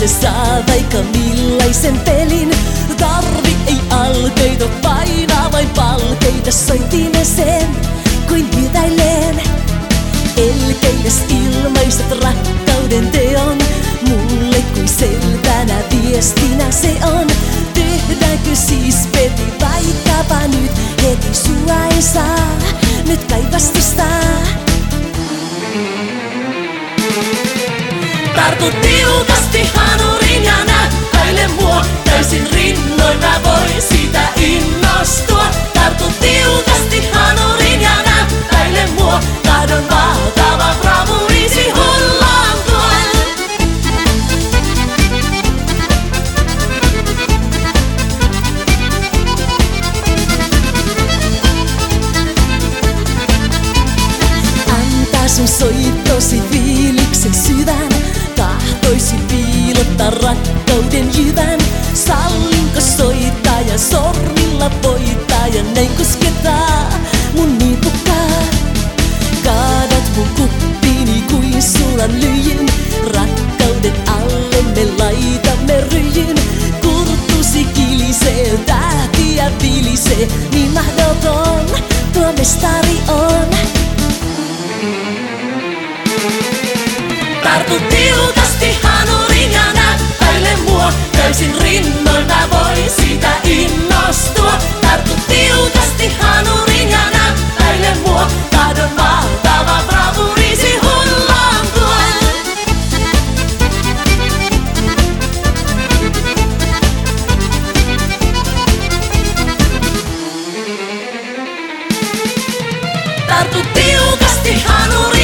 se saa vaikka millaisen pelin. Tarvi ei alkeita painaa vain palkeita soittimeseen, kuin hyväileen. Elkeides ilmaiset rakkauden teon, mulle kuin selvänä viestinä se on. Piilottaa rakkauden jyvän. Sallinko soittaa ja sormilla voittaa. Ja näin koskettaa mun nipukkaa Kaadat mun kuppiini kuin sulan lyijyn Rakkauden alle me laitamme ryjyn Kurtusi kilisee, tähtiä vilisee Niin mahdoton tuo mestari on. Tartu Roberto Pio Castelhano